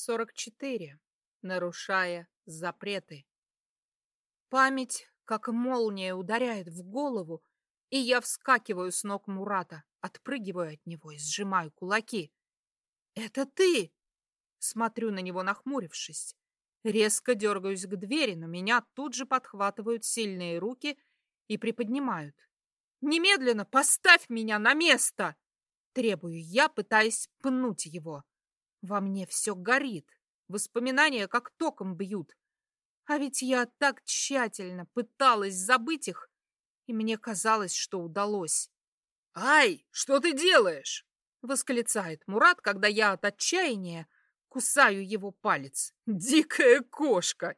44. Нарушая запреты. Память, как молния, ударяет в голову, и я вскакиваю с ног Мурата, отпрыгиваю от него и сжимаю кулаки. «Это ты!» Смотрю на него, нахмурившись. Резко дергаюсь к двери, но меня тут же подхватывают сильные руки и приподнимают. «Немедленно поставь меня на место!» Требую я, пытаясь пнуть его. Во мне все горит. Воспоминания как током бьют. А ведь я так тщательно пыталась забыть их, и мне казалось, что удалось. «Ай, что ты делаешь?» — восклицает Мурат, когда я от отчаяния кусаю его палец. «Дикая кошка!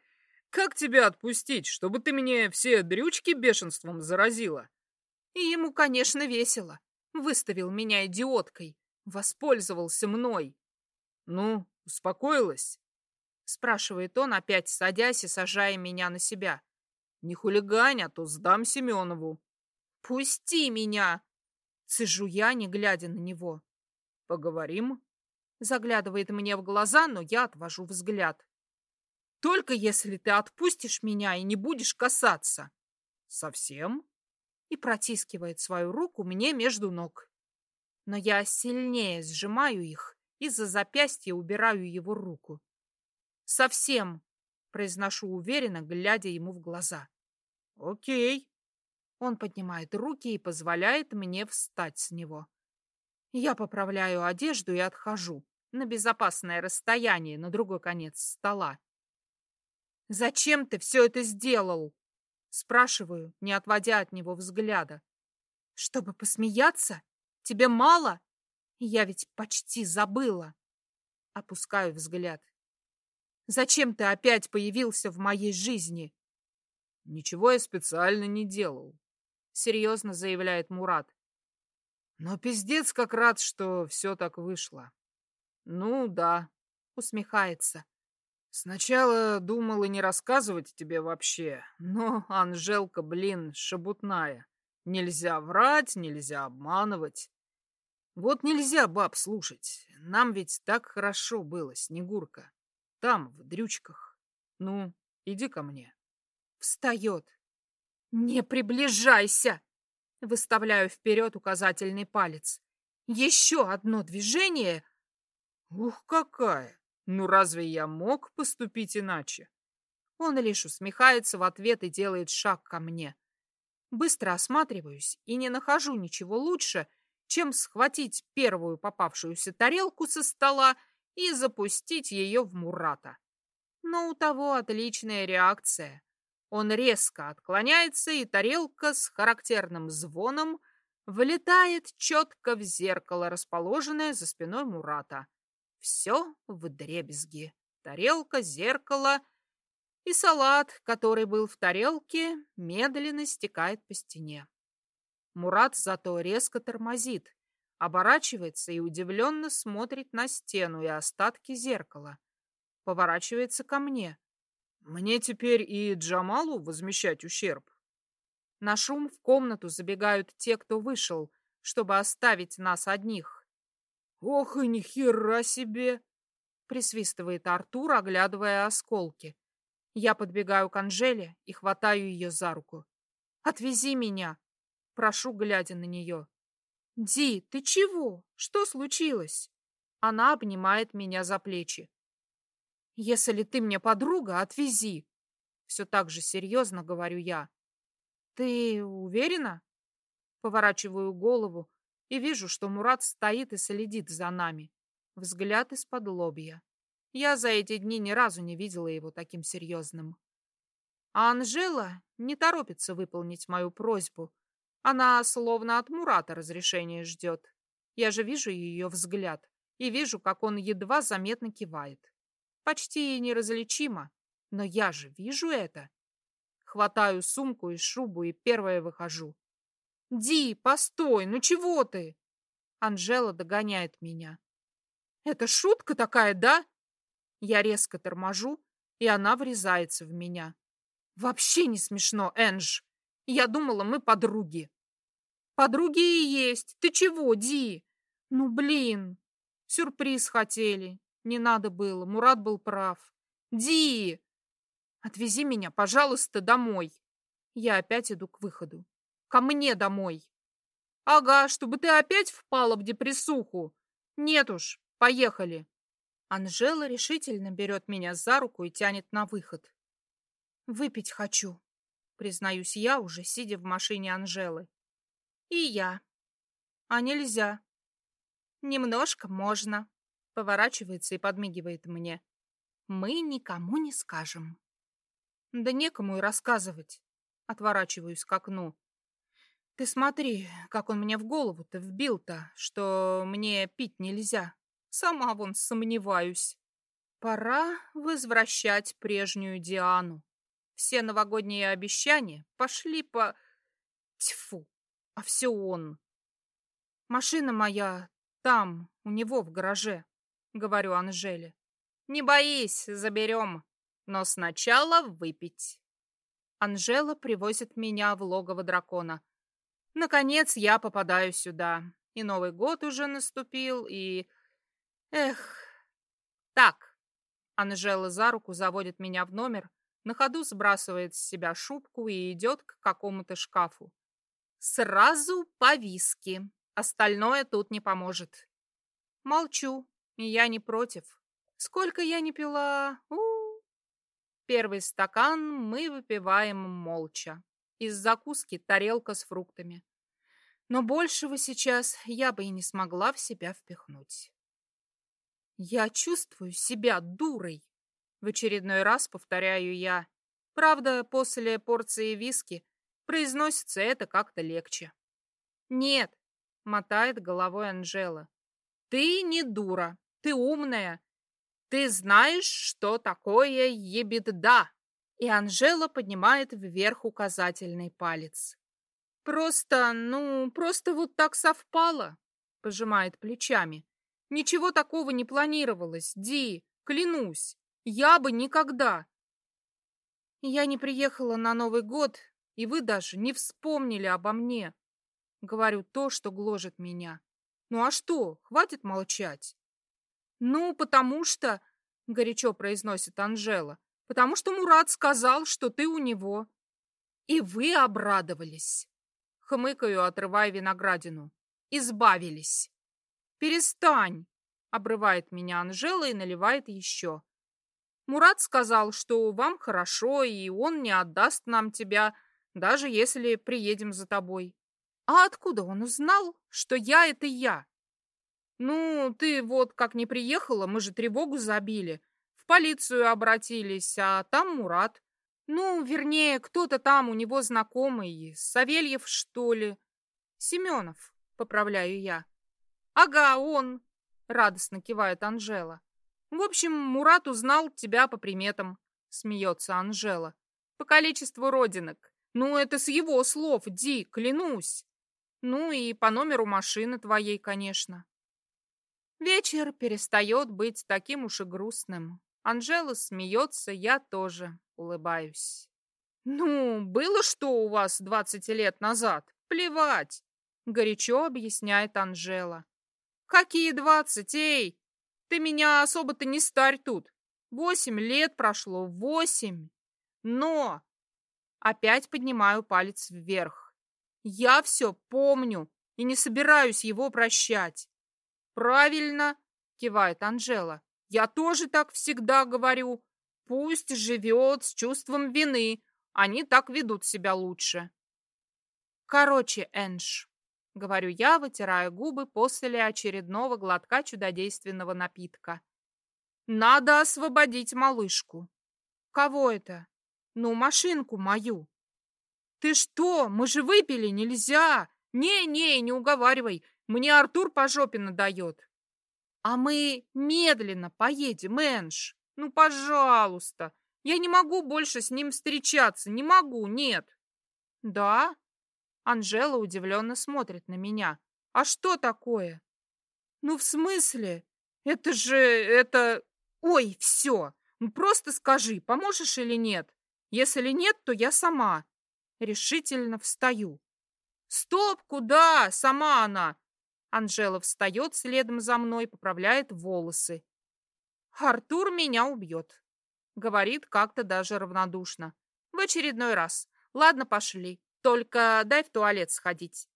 Как тебя отпустить, чтобы ты мне все дрючки бешенством заразила?» И ему, конечно, весело. Выставил меня идиоткой. Воспользовался мной. «Ну, успокоилась?» Спрашивает он, опять садясь и сажая меня на себя. «Не хулигань, а то сдам Семенову». «Пусти меня!» Цежу я, не глядя на него. «Поговорим?» Заглядывает мне в глаза, но я отвожу взгляд. «Только если ты отпустишь меня и не будешь касаться». «Совсем?» И протискивает свою руку мне между ног. Но я сильнее сжимаю их и за запястье убираю его руку. «Совсем!» — произношу уверенно, глядя ему в глаза. «Окей». Он поднимает руки и позволяет мне встать с него. Я поправляю одежду и отхожу на безопасное расстояние на другой конец стола. «Зачем ты все это сделал?» Спрашиваю, не отводя от него взгляда. «Чтобы посмеяться? Тебе мало?» Я ведь почти забыла. Опускаю взгляд. Зачем ты опять появился в моей жизни? Ничего я специально не делал, серьезно заявляет Мурат. Но пиздец как рад, что все так вышло. Ну да, усмехается. Сначала думал и не рассказывать тебе вообще, но Анжелка, блин, шебутная. Нельзя врать, нельзя обманывать. Вот нельзя баб слушать. Нам ведь так хорошо было, Снегурка. Там, в дрючках. Ну, иди ко мне. Встает. Не приближайся! Выставляю вперед указательный палец. Еще одно движение. Ух, какая! Ну разве я мог поступить иначе? Он лишь усмехается в ответ и делает шаг ко мне. Быстро осматриваюсь и не нахожу ничего лучше, чем схватить первую попавшуюся тарелку со стола и запустить ее в Мурата. Но у того отличная реакция. Он резко отклоняется, и тарелка с характерным звоном вылетает четко в зеркало, расположенное за спиной Мурата. Все в дребезги. Тарелка, зеркало и салат, который был в тарелке, медленно стекает по стене. Мурат зато резко тормозит, оборачивается и удивленно смотрит на стену и остатки зеркала. Поворачивается ко мне. Мне теперь и Джамалу возмещать ущерб? На шум в комнату забегают те, кто вышел, чтобы оставить нас одних. Ох и нихера себе! Присвистывает Артур, оглядывая осколки. Я подбегаю к Анжеле и хватаю ее за руку. «Отвези меня!» Прошу, глядя на нее. «Ди, ты чего? Что случилось?» Она обнимает меня за плечи. «Если ты мне подруга, отвези!» Все так же серьезно говорю я. «Ты уверена?» Поворачиваю голову и вижу, что Мурат стоит и следит за нами. Взгляд из-под лобья. Я за эти дни ни разу не видела его таким серьезным. А Анжела не торопится выполнить мою просьбу, она словно от Мурата разрешения ждет. Я же вижу ее взгляд и вижу, как он едва заметно кивает. Почти неразличимо, но я же вижу это. Хватаю сумку и шубу и первая выхожу. «Ди, постой, ну чего ты?» Анжела догоняет меня. «Это шутка такая, да?» Я резко торможу, и она врезается в меня. «Вообще не смешно, Энж!» Я думала, мы подруги. Подруги и есть. Ты чего, Ди? Ну, блин. Сюрприз хотели. Не надо было, Мурат был прав. Ди! Отвези меня, пожалуйста, домой. Я опять иду к выходу. Ко мне домой. Ага, чтобы ты опять впала в депрессуху. Нет уж, поехали. Анжела решительно берет меня за руку и тянет на выход. Выпить хочу, признаюсь я, уже сидя в машине Анжелы. И я. А нельзя. Немножко можно. Поворачивается и подмигивает мне. Мы никому не скажем. Да некому и рассказывать. Отворачиваюсь к окну. Ты смотри, как он мне в голову-то вбил-то, что мне пить нельзя. Сама вон сомневаюсь. Пора возвращать прежнюю Диану. Все новогодние обещания пошли по... Тьфу, а все он. Машина моя там, у него в гараже, говорю Анжеле. Не боись, заберем, но сначала выпить. Анжела привозит меня в логово дракона. Наконец я попадаю сюда. И Новый год уже наступил, и... Эх... Так. Анжела за руку заводит меня в номер, на ходу сбрасывает с себя шубку и идет к какому-то шкафу. Сразу по виски. Остальное тут не поможет. Молчу, и я не против. Сколько я не пила... У -у -у. Первый стакан мы выпиваем молча. Из закуски тарелка с фруктами. Но большего сейчас я бы и не смогла в себя впихнуть. Я чувствую себя дурой. В очередной раз повторяю я. Правда, после порции виски произносится это как-то легче. Нет, мотает головой Анжела. Ты не дура, ты умная. Ты знаешь, что такое ебеда. И Анжела поднимает вверх указательный палец. Просто, ну, просто вот так совпало, пожимает плечами. Ничего такого не планировалось, Ди, клянусь. Я бы никогда. Я не приехала на Новый год, и вы даже не вспомнили обо мне. Говорю то, что гложет меня. Ну а что, хватит молчать? Ну, потому что, горячо произносит Анжела, потому что Мурат сказал, что ты у него. И вы обрадовались. Хмыкаю, отрывая виноградину. Избавились. Перестань, обрывает меня Анжела и наливает еще. Мурат сказал, что вам хорошо, и он не отдаст нам тебя, даже если приедем за тобой. А откуда он узнал, что я — это я? Ну, ты вот как не приехала, мы же тревогу забили. В полицию обратились, а там Мурат. Ну, вернее, кто-то там у него знакомый, Савельев, что ли. Семенов, поправляю я. Ага, он, радостно кивает Анжела. В общем, Мурат узнал тебя по приметам, смеется Анжела. По количеству родинок. Ну, это с его слов, Ди, клянусь. Ну и по номеру машины твоей, конечно. Вечер перестает быть таким уж и грустным. Анжела смеется, я тоже улыбаюсь. «Ну, было что у вас двадцать лет назад? Плевать!» Горячо объясняет Анжела. «Какие двадцать, эй? Ты меня особо-то не старь тут. Восемь лет прошло, восемь. Но... Опять поднимаю палец вверх. Я все помню и не собираюсь его прощать. Правильно, кивает Анжела. Я тоже так всегда говорю. Пусть живет с чувством вины. Они так ведут себя лучше. Короче, Энж, — говорю я, вытирая губы после очередного глотка чудодейственного напитка. «Надо освободить малышку». «Кого это?» «Ну, машинку мою». «Ты что? Мы же выпили, нельзя!» «Не-не, не уговаривай, мне Артур по жопе надает». «А мы медленно поедем, Энж. Ну, пожалуйста. Я не могу больше с ним встречаться, не могу, нет». «Да? Анжела удивленно смотрит на меня. «А что такое?» «Ну, в смысле? Это же... это... Ой, все! Ну, просто скажи, поможешь или нет? Если нет, то я сама». Решительно встаю. «Стоп! Куда? Сама она!» Анжела встает следом за мной, поправляет волосы. Артур меня убьет. Говорит как-то даже равнодушно. В очередной раз. Ладно, пошли. Только дай в туалет сходить.